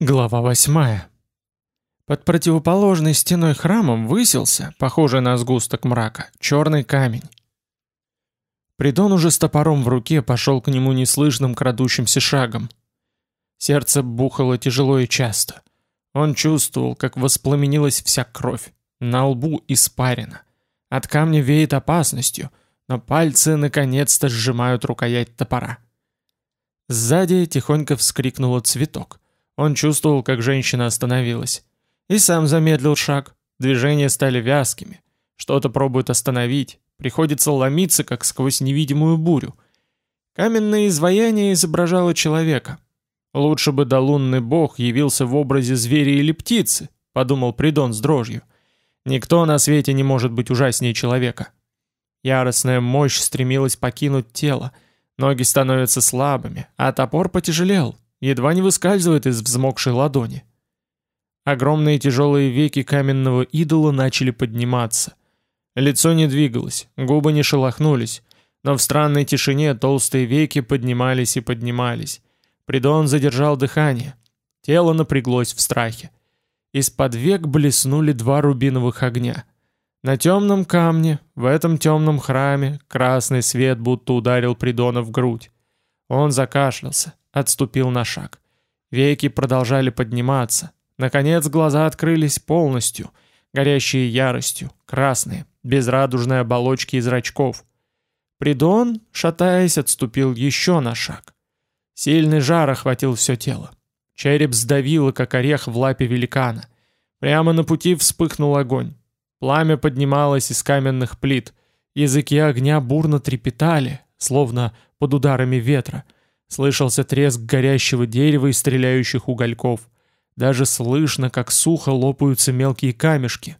Глава восьмая. Под противоположной стеной храмом высился, похожий на сгусток мрака, черный камень. Придон уже с топором в руке пошел к нему неслышным крадущимся шагом. Сердце бухало тяжело и часто. Он чувствовал, как воспламенилась вся кровь. На лбу испарина. От камня веет опасностью, но пальцы наконец-то сжимают рукоять топора. Сзади тихонько вскрикнула цветок. Он чувствовал, как женщина остановилась. И сам замедлил шаг. Движения стали вязкими. Что-то пробует остановить. Приходится ломиться, как сквозь невидимую бурю. Каменное изваяние изображало человека. Лучше бы долунный бог явился в образе зверя или птицы, подумал Придон с дрожью. Никто на свете не может быть ужаснее человека. Яростная мощь стремилась покинуть тело. Ноги становятся слабыми, а топор потяжелел, едва не выскальзывает из взмокшей ладони. Огромные тяжелые веки каменного идола начали подниматься. Лицо не двигалось, губы не шелохнулись, но в странной тишине толстые веки поднимались и поднимались. Придон задержал дыхание. Тело напряглось в страхе. Из-под век блеснули два рубиновых огня. На темном камне, в этом темном храме, красный свет будто ударил Придона в грудь. Он закашлялся отступил на шаг. Веки продолжали подниматься. Наконец глаза открылись полностью, горящие яростью, красные, без радужной оболочки и зрачков. Придон, шатаясь, отступил еще на шаг. Сильный жар охватил все тело. Череп сдавило, как орех в лапе великана. Прямо на пути вспыхнул огонь. Пламя поднималось из каменных плит. Языки огня бурно трепетали, словно под ударами ветра. Слышался треск горящего дерева и стреляющих угольков. Даже слышно, как сухо лопаются мелкие камешки.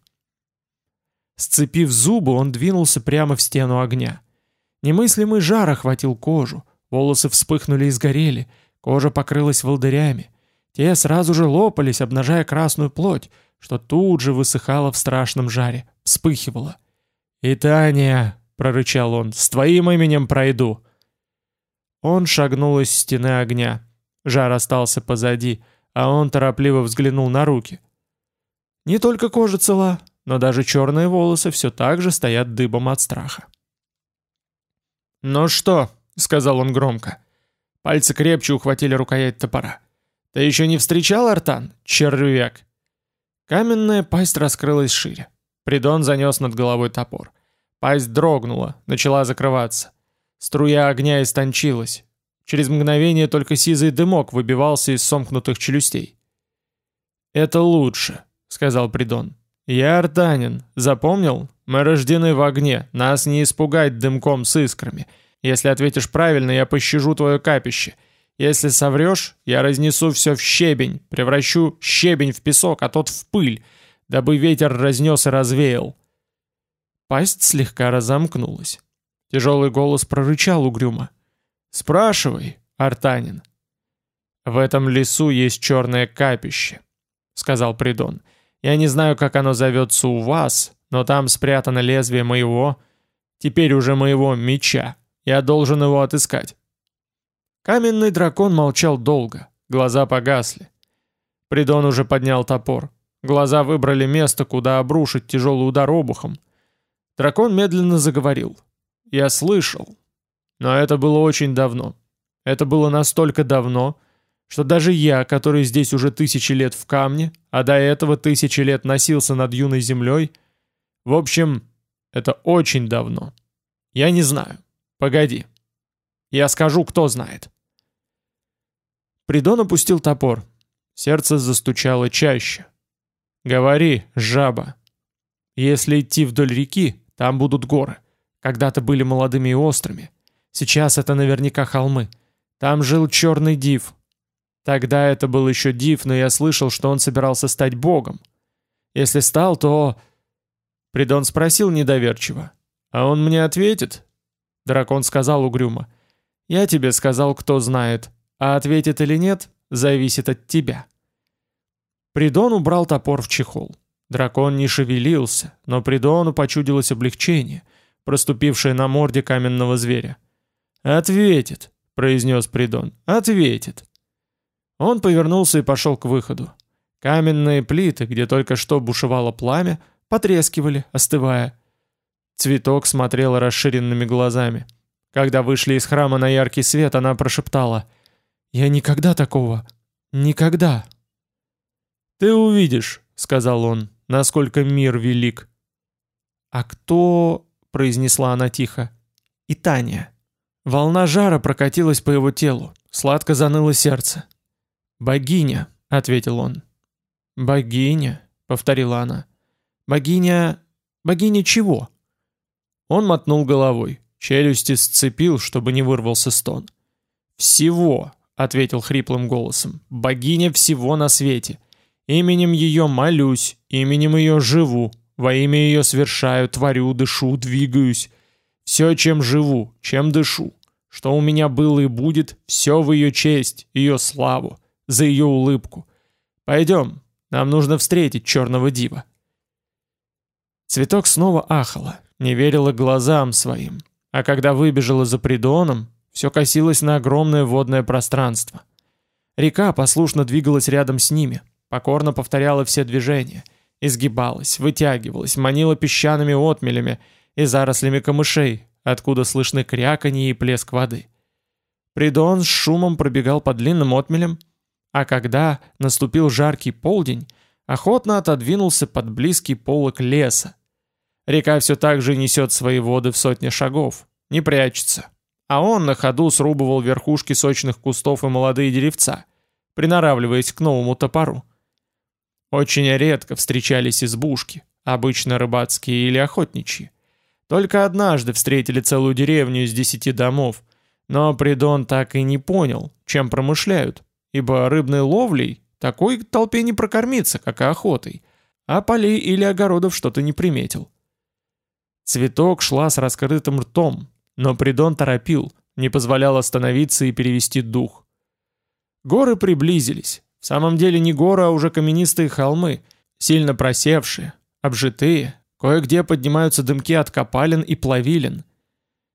Сцепив зубы, он двинулся прямо в стену огня. Немыслимый жар охватил кожу, волосы вспыхнули и сгорели, кожа покрылась волдырями. Те сразу же лопались, обнажая красную плоть, что тут же высыхала в страшном жаре, вспыхивала. «Итания!» — прорычал он. «С твоим именем пройду!» Он шагнул из стены огня. Жар остался позади, а он торопливо взглянул на руки. Не только кожа цела, но даже черные волосы все так же стоят дыбом от страха. «Ну что?» — сказал он громко. Пальцы крепче ухватили рукоять топора. «Ты еще не встречал Артан, червяк?» Каменная пасть раскрылась шире. Придон занес над головой топор. Пасть дрогнула, начала закрываться. Струя огня истончилась. Через мгновение только сизый дымок выбивался из сомкнутых челюстей. «Это лучше», — сказал Придон. «Я артанин. Запомнил? Мы рождены в огне. Нас не испугать дымком с искрами. Если ответишь правильно, я пощажу твое капище. Если соврешь, я разнесу все в щебень, превращу щебень в песок, а тот в пыль, дабы ветер разнес и развеял». Пасть слегка разомкнулась. Тяжелый голос прорычал угрюмо. «Спрашивай, Артанин». «В этом лесу есть черное капище», — сказал Придон. «Я не знаю, как оно зовется у вас, но там спрятано лезвие моего, теперь уже моего меча. Я должен его отыскать». Каменный дракон молчал долго, глаза погасли. Придон уже поднял топор. Глаза выбрали место, куда обрушить тяжелый удар обухом. Дракон медленно заговорил. Я слышал. Но это было очень давно. Это было настолько давно, что даже я, который здесь уже тысячи лет в камне, а до этого тысячи лет носился над юной землей, в общем, это очень давно. Я не знаю. Погоди. Я скажу, кто знает. Придон опустил топор. Сердце застучало чаще. «Говори, жаба. Если идти вдоль реки, там будут горы. Когда-то были молодыми и острыми. Сейчас это наверняка холмы. Там жил черный див. Тогда это был еще див, но я слышал, что он собирался стать богом. Если стал, то... Придон спросил недоверчиво. «А он мне ответит?» Дракон сказал угрюмо. «Я тебе сказал, кто знает. А ответит или нет, зависит от тебя». Придон убрал топор в чехол. Дракон не шевелился, но Придону почудилось облегчение — проступившее на морде каменного зверя. «Ответит», — произнес Придон, — «ответит». Он повернулся и пошел к выходу. Каменные плиты, где только что бушевало пламя, потрескивали, остывая. Цветок смотрела расширенными глазами. Когда вышли из храма на яркий свет, она прошептала «Я никогда такого... Никогда...» «Ты увидишь», — сказал он, — «насколько мир велик». «А кто...» — произнесла она тихо. «И Таня». Волна жара прокатилась по его телу, сладко заныло сердце. «Богиня», — ответил он. «Богиня», — повторила она. «Богиня... богиня чего?» Он мотнул головой, челюсти сцепил, чтобы не вырвался стон. «Всего», — ответил хриплым голосом, — «богиня всего на свете. Именем ее молюсь, именем ее живу, во имя ее совершаю, творю, дышу, двигаюсь. Все, чем живу, чем дышу, что у меня было и будет, все в ее честь, ее славу, за ее улыбку. Пойдем, нам нужно встретить черного дива. Цветок снова ахала, не верила глазам своим, а когда выбежала за придоном, все косилось на огромное водное пространство. Река послушно двигалась рядом с ними, покорно повторяла все движения, изгибалась, вытягивалась, манила песчаными отмелями и зарослями камышей, откуда слышны кряканье и плеск воды. Придон с шумом пробегал по длинным отмелям, а когда наступил жаркий полдень, охотно отодвинулся под близкий полок леса. Река все так же несет свои воды в сотни шагов, не прячется. А он на ходу срубывал верхушки сочных кустов и молодые деревца, приноравливаясь к новому топору. Очень редко встречались избушки, обычно рыбацкие или охотничьи. Только однажды встретили целую деревню из десяти домов, но Придон так и не понял, чем промышляют, ибо рыбной ловлей такой толпе не прокормиться, как и охотой, а полей или огородов что-то не приметил. Цветок шла с раскрытым ртом, но Придон торопил, не позволял остановиться и перевести дух. Горы приблизились. В самом деле не горы, а уже каменистые холмы, сильно просевшие, обжитые, кое-где поднимаются дымки от копалин и плавилин.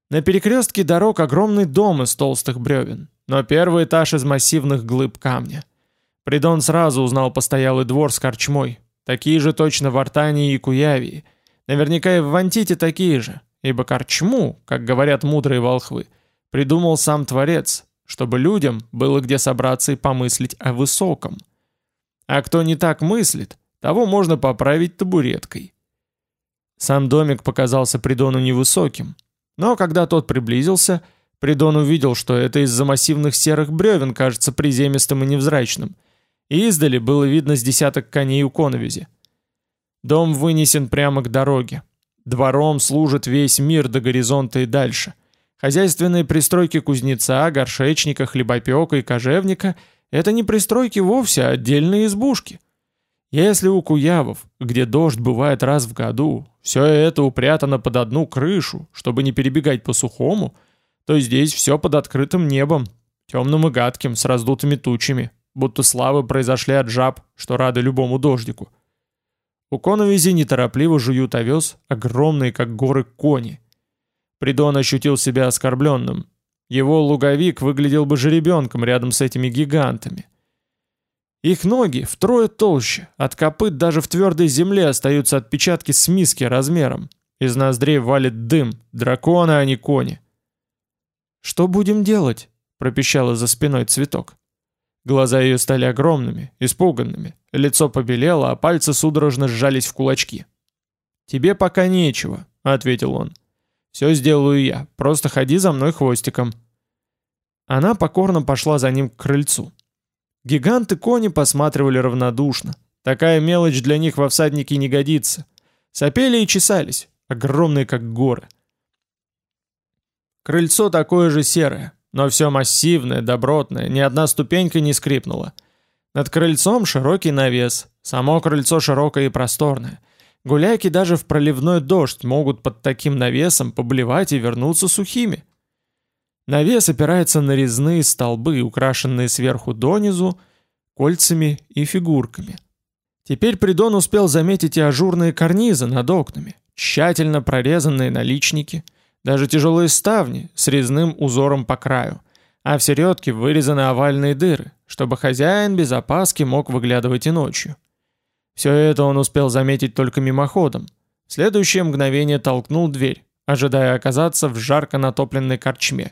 На перекрестке дорог огромный дом из толстых бревен но первый этаж из массивных глыб камня. Придон сразу узнал постоялый двор с корчмой, такие же точно в Артании и Куявии, наверняка и в Вантите такие же, ибо корчму, как говорят мудрые волхвы, придумал сам Творец, чтобы людям было где собраться и помыслить о высоком. А кто не так мыслит, того можно поправить табуреткой. Сам домик показался Придону невысоким, но когда тот приблизился – Придон увидел, что это из-за массивных серых бревен кажется приземистым и невзрачным. И издали было видно с десяток коней у коновизи. Дом вынесен прямо к дороге. Двором служит весь мир до горизонта и дальше. Хозяйственные пристройки кузнеца, горшечника, хлебопека и кожевника – это не пристройки вовсе, а отдельные избушки. Если у куявов, где дождь бывает раз в году, все это упрятано под одну крышу, чтобы не перебегать по сухому – то здесь все под открытым небом, темным и гадким, с раздутыми тучами, будто славы произошли от жаб, что рады любому дождику. У коновизи неторопливо жуют овес, огромные, как горы, кони. Придон ощутил себя оскорбленным. Его луговик выглядел бы жеребенком рядом с этими гигантами. Их ноги втрое толще, от копыт даже в твердой земле остаются отпечатки с миски размером. Из ноздрей валит дым, драконы, а не кони. «Что будем делать?» — пропищала за спиной цветок. Глаза ее стали огромными, испуганными, лицо побелело, а пальцы судорожно сжались в кулачки. «Тебе пока нечего», — ответил он. «Все сделаю я, просто ходи за мной хвостиком». Она покорно пошла за ним к крыльцу. Гиганты-кони посматривали равнодушно. Такая мелочь для них во всаднике не годится. Сопели и чесались, огромные как горы. Крыльцо такое же серое, но все массивное, добротное, ни одна ступенька не скрипнула. Над крыльцом широкий навес, само крыльцо широкое и просторное. Гуляки даже в проливной дождь могут под таким навесом поблевать и вернуться сухими. Навес опирается на резные столбы, украшенные сверху донизу кольцами и фигурками. Теперь Придон успел заметить и ажурные карнизы над окнами, тщательно прорезанные наличники — даже тяжелые ставни с резным узором по краю. а в середке вырезаны овальные дыры, чтобы хозяин без опаски мог выглядывать и ночью. Все это он успел заметить только мимоходом. В следующее мгновение толкнул дверь, ожидая оказаться в жарко натопленной корчме.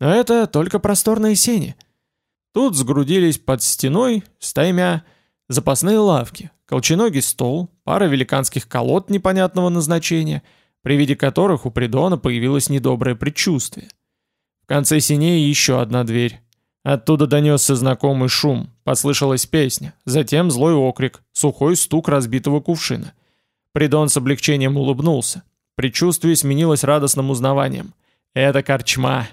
Но это только просторные сени. Тут сгрудились под стеной, стаймя, запасные лавки, колченогий стол, пара великанских колод непонятного назначения, при виде которых у Придона появилось недоброе предчувствие. В конце синей еще одна дверь. Оттуда донесся знакомый шум, послышалась песня, затем злой окрик, сухой стук разбитого кувшина. Придон с облегчением улыбнулся. Предчувствие сменилось радостным узнаванием. Это корчма.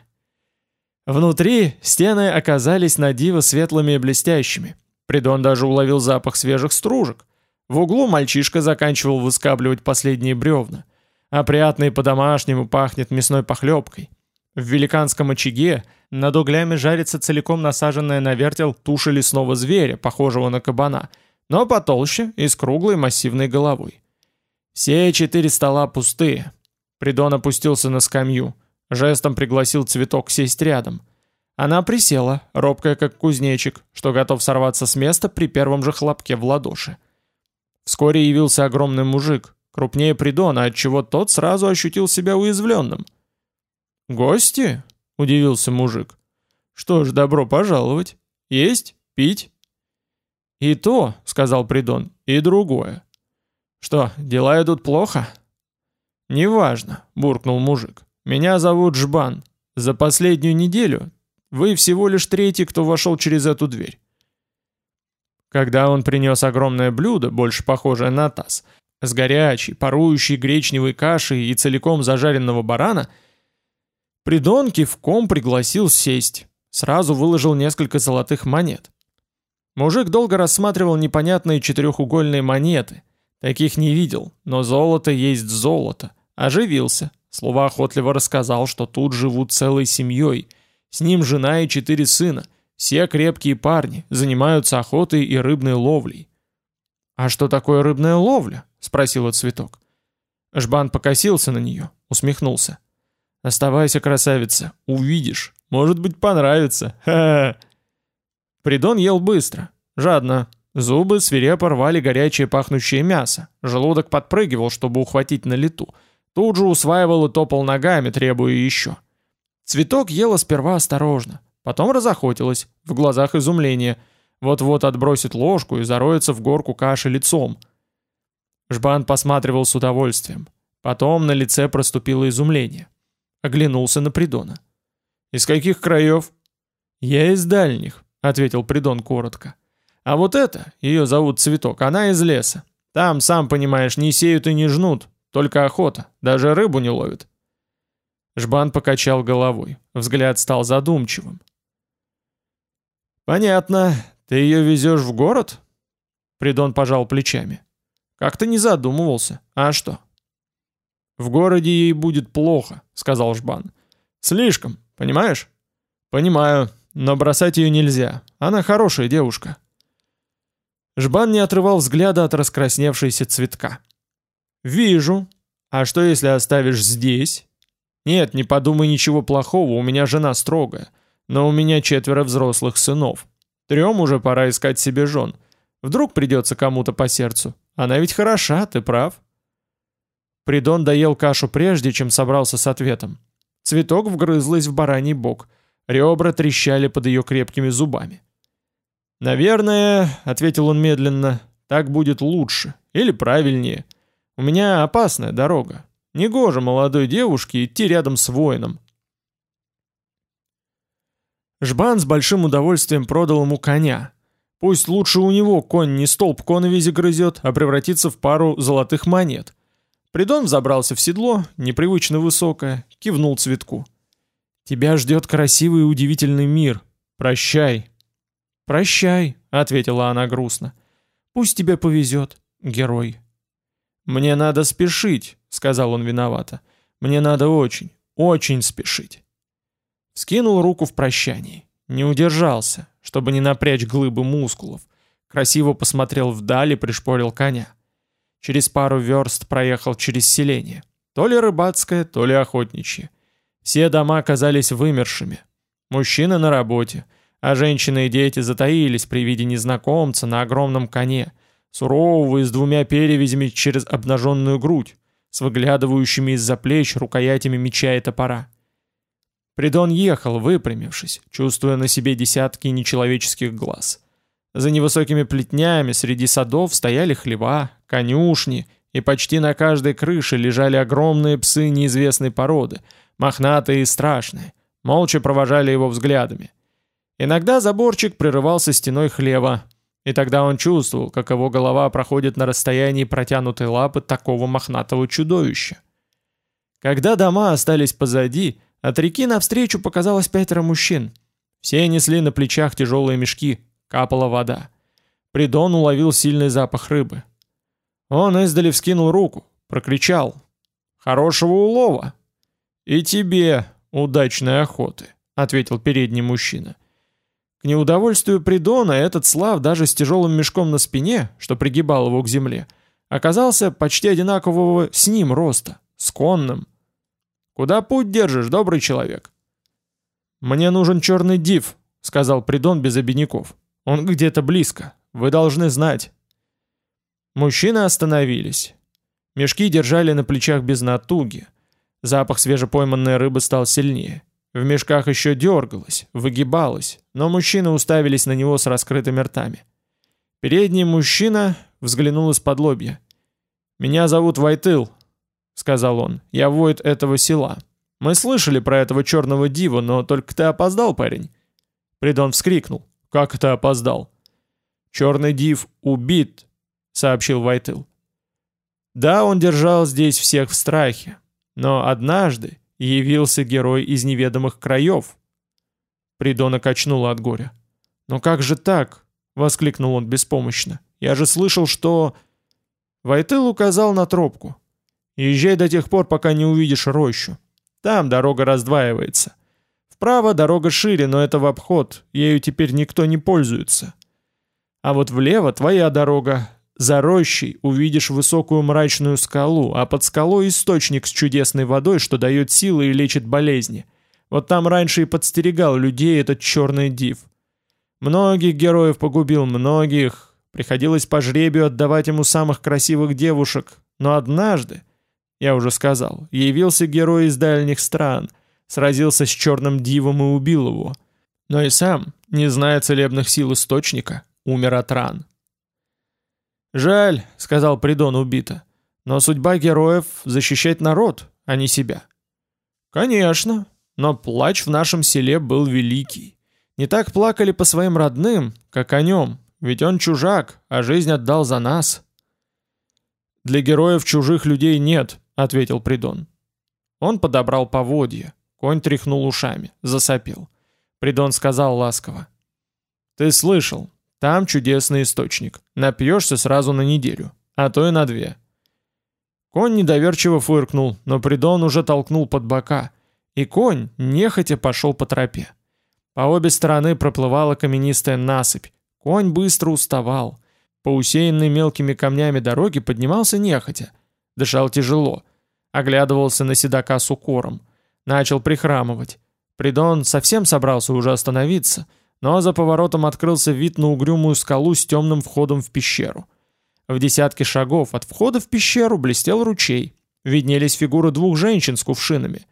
Внутри стены оказались на диво светлыми и блестящими. Придон даже уловил запах свежих стружек. В углу мальчишка заканчивал выскабливать последние бревна. Опрятно и по-домашнему пахнет мясной похлебкой. В великанском очаге над углями жарится целиком насаженная на вертел туша лесного зверя, похожего на кабана, но потолще и с круглой массивной головой. Все четыре стола пустые. Придон опустился на скамью. Жестом пригласил цветок сесть рядом. Она присела, робкая как кузнечик, что готов сорваться с места при первом же хлопке в ладоши. Вскоре явился огромный мужик, крупнее Придона, отчего тот сразу ощутил себя уязвленным. «Гости?» — удивился мужик. «Что ж, добро пожаловать. Есть? Пить?» «И то», — сказал Придон, — «и другое. «Что, дела идут плохо?» «Неважно», — буркнул мужик. «Меня зовут Жбан. За последнюю неделю вы всего лишь третий, кто вошел через эту дверь». Когда он принес огромное блюдо, больше похожее на таз, с горячей, парующей гречневой кашей и целиком зажаренного барана, Придон кивком пригласил сесть, сразу выложил несколько золотых монет. Мужик долго рассматривал непонятные четырехугольные монеты — Таких не видел, но золото есть золото. Оживился. Слово охотливо рассказал, что тут живут целой семьей. С ним жена и четыре сына. Все крепкие парни, занимаются охотой и рыбной ловлей. «А что такое рыбная ловля?» — спросила Цветок. Жбан покосился на нее, усмехнулся. «Оставайся, красавица, увидишь. Может быть, понравится. Ха-ха!» Придон ел быстро, жадно, Зубы свирепо рвали горячее пахнущее мясо. Желудок подпрыгивал, чтобы ухватить на лету. Тут же усваивал и топал ногами, требуя еще. Цветок ела сперва осторожно. Потом разохотилась, в глазах изумление. Вот-вот отбросит ложку и зароется в горку каши лицом. Жбан посматривал с удовольствием. Потом на лице проступило изумление. Оглянулся на Придона. «Из каких краев?» «Я из дальних», — ответил Придон коротко. А вот это, ее зовут Цветок, она из леса. Там, сам понимаешь, не сеют и не жнут, только охота, даже рыбу не ловят. Жбан покачал головой, взгляд стал задумчивым. «Понятно, ты ее везешь в город?» Придон пожал плечами. «Как-то не задумывался. А что?» «В городе ей будет плохо», — сказал Жбан. «Слишком, понимаешь?» «Понимаю, но бросать ее нельзя. Она хорошая девушка». Жбан не отрывал взгляда от раскрасневшейся цветка. «Вижу. А что, если оставишь здесь?» «Нет, не подумай ничего плохого, у меня жена строгая. Но у меня четверо взрослых сынов. Трем уже пора искать себе жен. Вдруг придется кому-то по сердцу. Она ведь хороша, ты прав». Придон доел кашу прежде, чем собрался с ответом. Цветок вгрызлась в бараний бок. Ребра трещали под ее крепкими зубами. «Наверное», — ответил он медленно, — «так будет лучше или правильнее. У меня опасная дорога. Негоже молодой девушке идти рядом с воином». Жбан с большим удовольствием продал ему коня. Пусть лучше у него конь не столб коновизи грызет, а превратится в пару золотых монет. Придон забрался в седло, непривычно высокое, кивнул цветку. «Тебя ждет красивый и удивительный мир. Прощай, «Прощай», — ответила она грустно. «Пусть тебе повезет, герой». «Мне надо спешить», — сказал он виновато. «Мне надо очень, очень спешить». Скинул руку в прощании. Не удержался, чтобы не напрячь глыбы мускулов. Красиво посмотрел вдаль и пришпорил коня. Через пару верст проехал через селение. То ли рыбацкое, то ли охотничье. Все дома казались вымершими. Мужчины на работе, а женщины и дети затаились при виде незнакомца на огромном коне, сурового и с двумя перевязями через обнаженную грудь, с выглядывающими из-за плеч рукоятями меча и топора. Придон ехал, выпрямившись, чувствуя на себе десятки нечеловеческих глаз. За невысокими плетнями среди садов стояли хлева, конюшни, и почти на каждой крыше лежали огромные псы неизвестной породы, мохнатые и страшные, молча провожали его взглядами. Иногда заборчик прерывался стеной хлева, и тогда он чувствовал, как его голова проходит на расстоянии протянутой лапы такого мохнатого чудовища. Когда дома остались позади, от реки навстречу показалось пятеро мужчин. Все несли на плечах тяжелые мешки, капала вода. Придон уловил сильный запах рыбы. Он издали вскинул руку, прокричал. «Хорошего улова!» «И тебе удачной охоты», — ответил передний мужчина. К неудовольствию Придона этот Слав даже с тяжелым мешком на спине, что пригибал его к земле, оказался почти одинакового с ним роста, сконным. «Куда путь держишь, добрый человек?» «Мне нужен черный див», — сказал Придон без обиняков. «Он где-то близко. Вы должны знать». Мужчины остановились. Мешки держали на плечах без натуги. Запах свежепойманной рыбы стал сильнее. В мешках еще дергалось, выгибалось, но мужчины уставились на него с раскрытыми ртами. Передний мужчина взглянул из-под лобья. «Меня зовут Вайтыл», — сказал он. «Я воид этого села. Мы слышали про этого черного дива, но только ты опоздал, парень». Придон вскрикнул. «Как это опоздал?» «Черный див убит», — сообщил Вайтыл. Да, он держал здесь всех в страхе, но однажды явился герой из неведомых краев. Придона качнула от горя. «Но как же так?» — воскликнул он беспомощно. «Я же слышал, что...» Вайтыл указал на тропку. «Езжай до тех пор, пока не увидишь рощу. Там дорога раздваивается. Вправо дорога шире, но это в обход, ею теперь никто не пользуется. А вот влево твоя дорога, за рощей увидишь высокую мрачную скалу, а под скалой источник с чудесной водой, что дает силы и лечит болезни. Вот там раньше и подстерегал людей этот черный див. Многих героев погубил, многих. Приходилось по жребию отдавать ему самых красивых девушек. Но однажды, я уже сказал, явился герой из дальних стран, сразился с черным дивом и убил его. Но и сам, не зная целебных сил источника, умер от ран. «Жаль», — сказал Придон убито, — «но судьба героев — защищать народ, а не себя». «Конечно, но плач в нашем селе был великий. Не так плакали по своим родным, как о нем, ведь он чужак, а жизнь отдал за нас». «Для героев чужих людей нет», — ответил Придон. Он подобрал поводья, конь тряхнул ушами, засопел. Придон сказал ласково. «Ты слышал, там чудесный источник. Напьешься сразу на неделю, а то и на две. Конь недоверчиво фыркнул, но Придон уже толкнул под бока, и конь нехотя пошел по тропе. По обе стороны проплывала каменистая насыпь. Конь быстро уставал. По усеянной мелкими камнями дороге поднимался нехотя. Дышал тяжело. Оглядывался на седока с укором. Начал прихрамывать. Придон совсем собрался уже остановиться — но за поворотом открылся вид на угрюмую скалу с темным входом в пещеру. В десятке шагов от входа в пещеру блестел ручей. Виднелись фигуры двух женщин с кувшинами.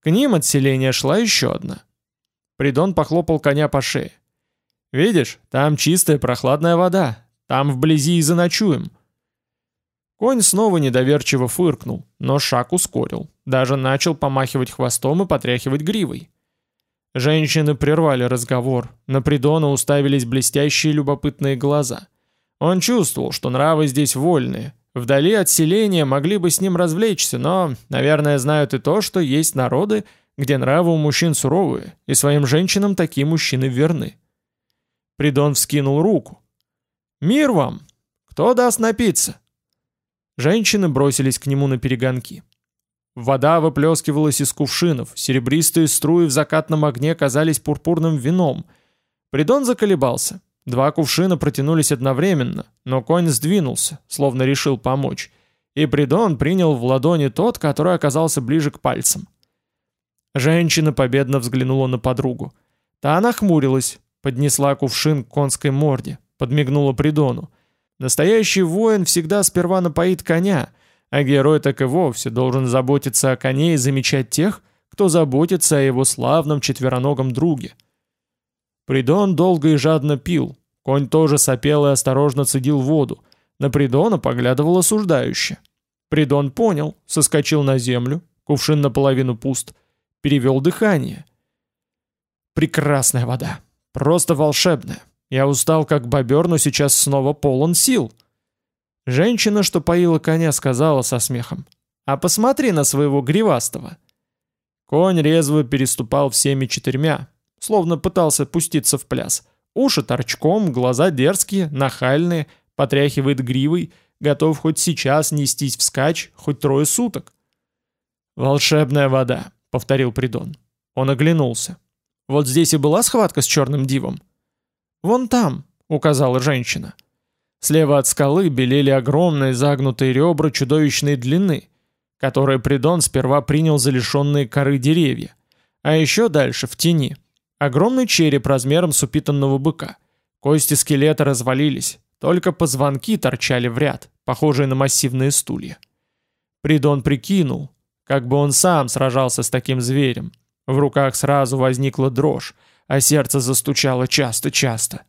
К ним от селения шла еще одна. Придон похлопал коня по шее. «Видишь, там чистая прохладная вода. Там вблизи и заночуем». Конь снова недоверчиво фыркнул, но шаг ускорил. Даже начал помахивать хвостом и потряхивать гривой. Женщины прервали разговор, на Придона уставились блестящие любопытные глаза. Он чувствовал, что нравы здесь вольные. Вдали от селения могли бы с ним развлечься, но, наверное, знают и то, что есть народы, где нравы у мужчин суровые, и своим женщинам такие мужчины верны. Придон вскинул руку. «Мир вам! Кто даст напиться?» Женщины бросились к нему на перегонки. Вода выплескивалась из кувшинов, серебристые струи в закатном огне казались пурпурным вином. Придон заколебался. Два кувшина протянулись одновременно, но конь сдвинулся, словно решил помочь. И Придон принял в ладони тот, который оказался ближе к пальцам. Женщина победно взглянула на подругу. Та нахмурилась, поднесла кувшин к конской морде, подмигнула Придону. Настоящий воин всегда сперва напоит коня, а герой так и вовсе должен заботиться о коне и замечать тех, кто заботится о его славном четвероногом друге. Придон долго и жадно пил, конь тоже сопел и осторожно цедил воду, на Придона поглядывал осуждающе. Придон понял, соскочил на землю, кувшин наполовину пуст, перевел дыхание. Прекрасная вода, просто волшебная. Я устал как бобер, но сейчас снова полон сил. Женщина, что поила коня, сказала со смехом. «А посмотри на своего гривастого». Конь резво переступал всеми четырьмя, словно пытался пуститься в пляс. Уши торчком, глаза дерзкие, нахальные, потряхивает гривой, готов хоть сейчас нестись вскачь, хоть трое суток. «Волшебная вода», — повторил Придон. Он оглянулся. «Вот здесь и была схватка с черным дивом?» «Вон там», — указала женщина. Слева от скалы белели огромные загнутые ребра чудовищной длины, которые Придон сперва принял за лишенные коры деревья. А еще дальше, в тени, огромный череп размером с упитанного быка. Кости скелета развалились, только позвонки торчали в ряд, похожие на массивные стулья. Придон прикинул, как бы он сам сражался с таким зверем. В руках сразу возникла дрожь, а сердце застучало часто-часто.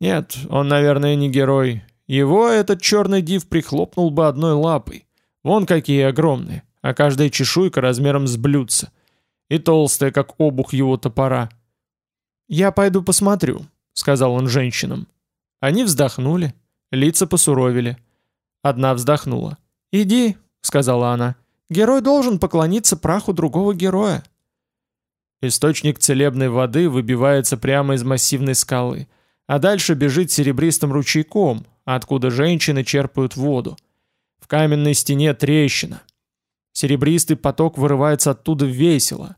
Нет, он, наверное, не герой. Его этот черный див прихлопнул бы одной лапой. Вон какие огромные, а каждая чешуйка размером с блюдце. И толстая, как обух его топора. «Я пойду посмотрю», — сказал он женщинам. Они вздохнули, лица посуровили. Одна вздохнула. «Иди», — сказала она, — «герой должен поклониться праху другого героя». Источник целебной воды выбивается прямо из массивной скалы, а дальше бежит серебристым ручейком, откуда женщины черпают воду. В каменной стене трещина. Серебристый поток вырывается оттуда весело,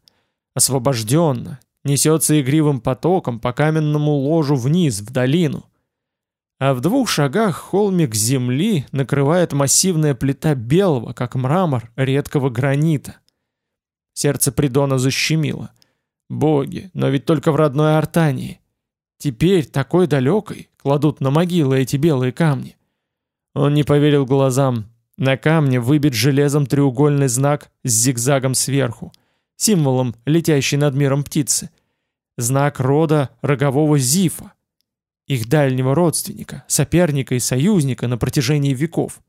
освобожденно, несется игривым потоком по каменному ложу вниз, в долину. А в двух шагах холмик земли накрывает массивная плита белого, как мрамор, редкого гранита. Сердце Придона защемило. Боги, но ведь только в родной Артании. Теперь, такой далекой, кладут на могилы эти белые камни. Он не поверил глазам, на камне выбит железом треугольный знак с зигзагом сверху, символом летящей над миром птицы. Знак рода рогового зифа, их дальнего родственника, соперника и союзника на протяжении веков.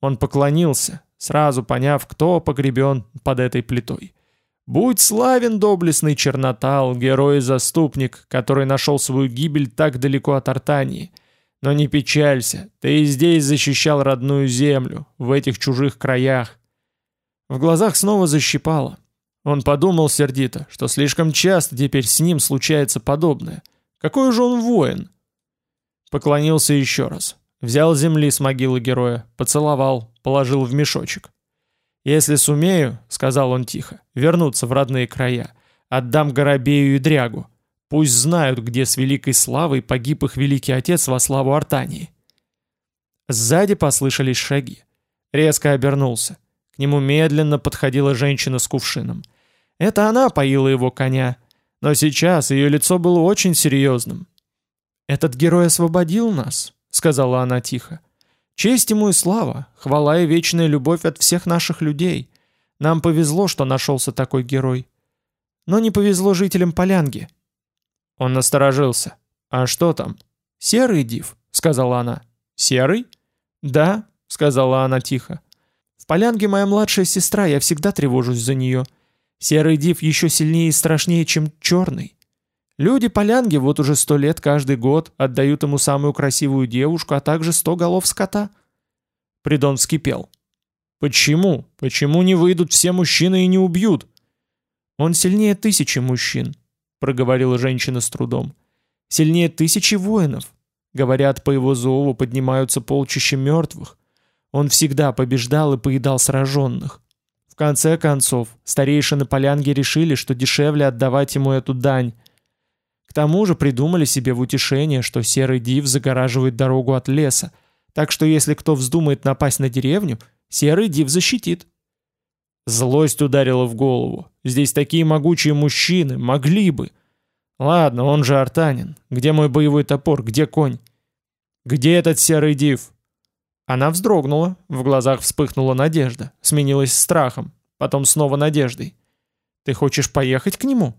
Он поклонился, сразу поняв, кто погребен под этой плитой. Будь славен доблестный Чернотал, герой и заступник, который нашел свою гибель так далеко от Артании — но не печалься, ты и здесь защищал родную землю, в этих чужих краях. В глазах снова защипало. Он подумал сердито, что слишком часто теперь с ним случается подобное. Какой же он воин? Поклонился еще раз. Взял земли с могилы героя, поцеловал, положил в мешочек. «Если сумею, — сказал он тихо, — вернуться в родные края, отдам Горобею и Дрягу. Пусть знают, где с великой славой погиб их великий отец во славу Артании. Сзади послышались шаги. Резко обернулся. К нему медленно подходила женщина с кувшином. Это она поила его коня, но сейчас ее лицо было очень серьезным. «Этот герой освободил нас», — сказала она тихо. «Честь ему и слава, хвала и вечная любовь от всех наших людей. Нам повезло, что нашелся такой герой. Но не повезло жителям Полянги». Он насторожился. «А что там?» «Серый див», — сказала она. «Серый?» «Да», — сказала она тихо. «В полянге моя младшая сестра, я всегда тревожусь за нее. Серый див еще сильнее и страшнее, чем черный. Люди полянги вот уже сто лет каждый год отдают ему самую красивую девушку, а также сто голов скота». Придон вскипел. «Почему? Почему не выйдут все мужчины и не убьют?» «Он сильнее тысячи мужчин», — проговорила женщина с трудом. «Сильнее тысячи воинов. Говорят, по его зову поднимаются полчища мертвых. Он всегда побеждал и поедал сраженных. В конце концов, старейшины полянги решили, что дешевле отдавать ему эту дань. Тому же придумали себе в утешение, что серый див загораживает дорогу от леса, так что если кто вздумает напасть на деревню, серый див защитит. Злость ударила в голову. Здесь такие могучие мужчины, могли бы. Ладно, он же артанин. Где мой боевой топор? Где конь? Где этот серый див? Она вздрогнула, в глазах вспыхнула надежда, сменилась страхом, потом снова надеждой. «Ты хочешь поехать к нему?»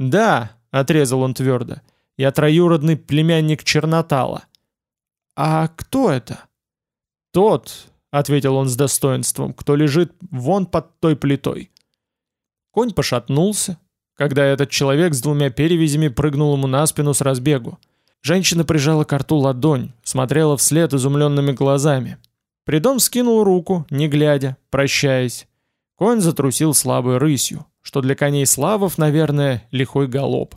«Да», — отрезал он твердо, — «я троюродный племянник Чернотала». «А кто это?» «Тот», — ответил он с достоинством, — «кто лежит вон под той плитой». Конь пошатнулся, когда этот человек с двумя перевязями прыгнул ему на спину с разбегу. Женщина прижала к рту ладонь, смотрела вслед изумленными глазами. Придом скинул руку, не глядя, прощаясь. Конь затрусил слабой рысью, что для коней славов, наверное, лихой галоп.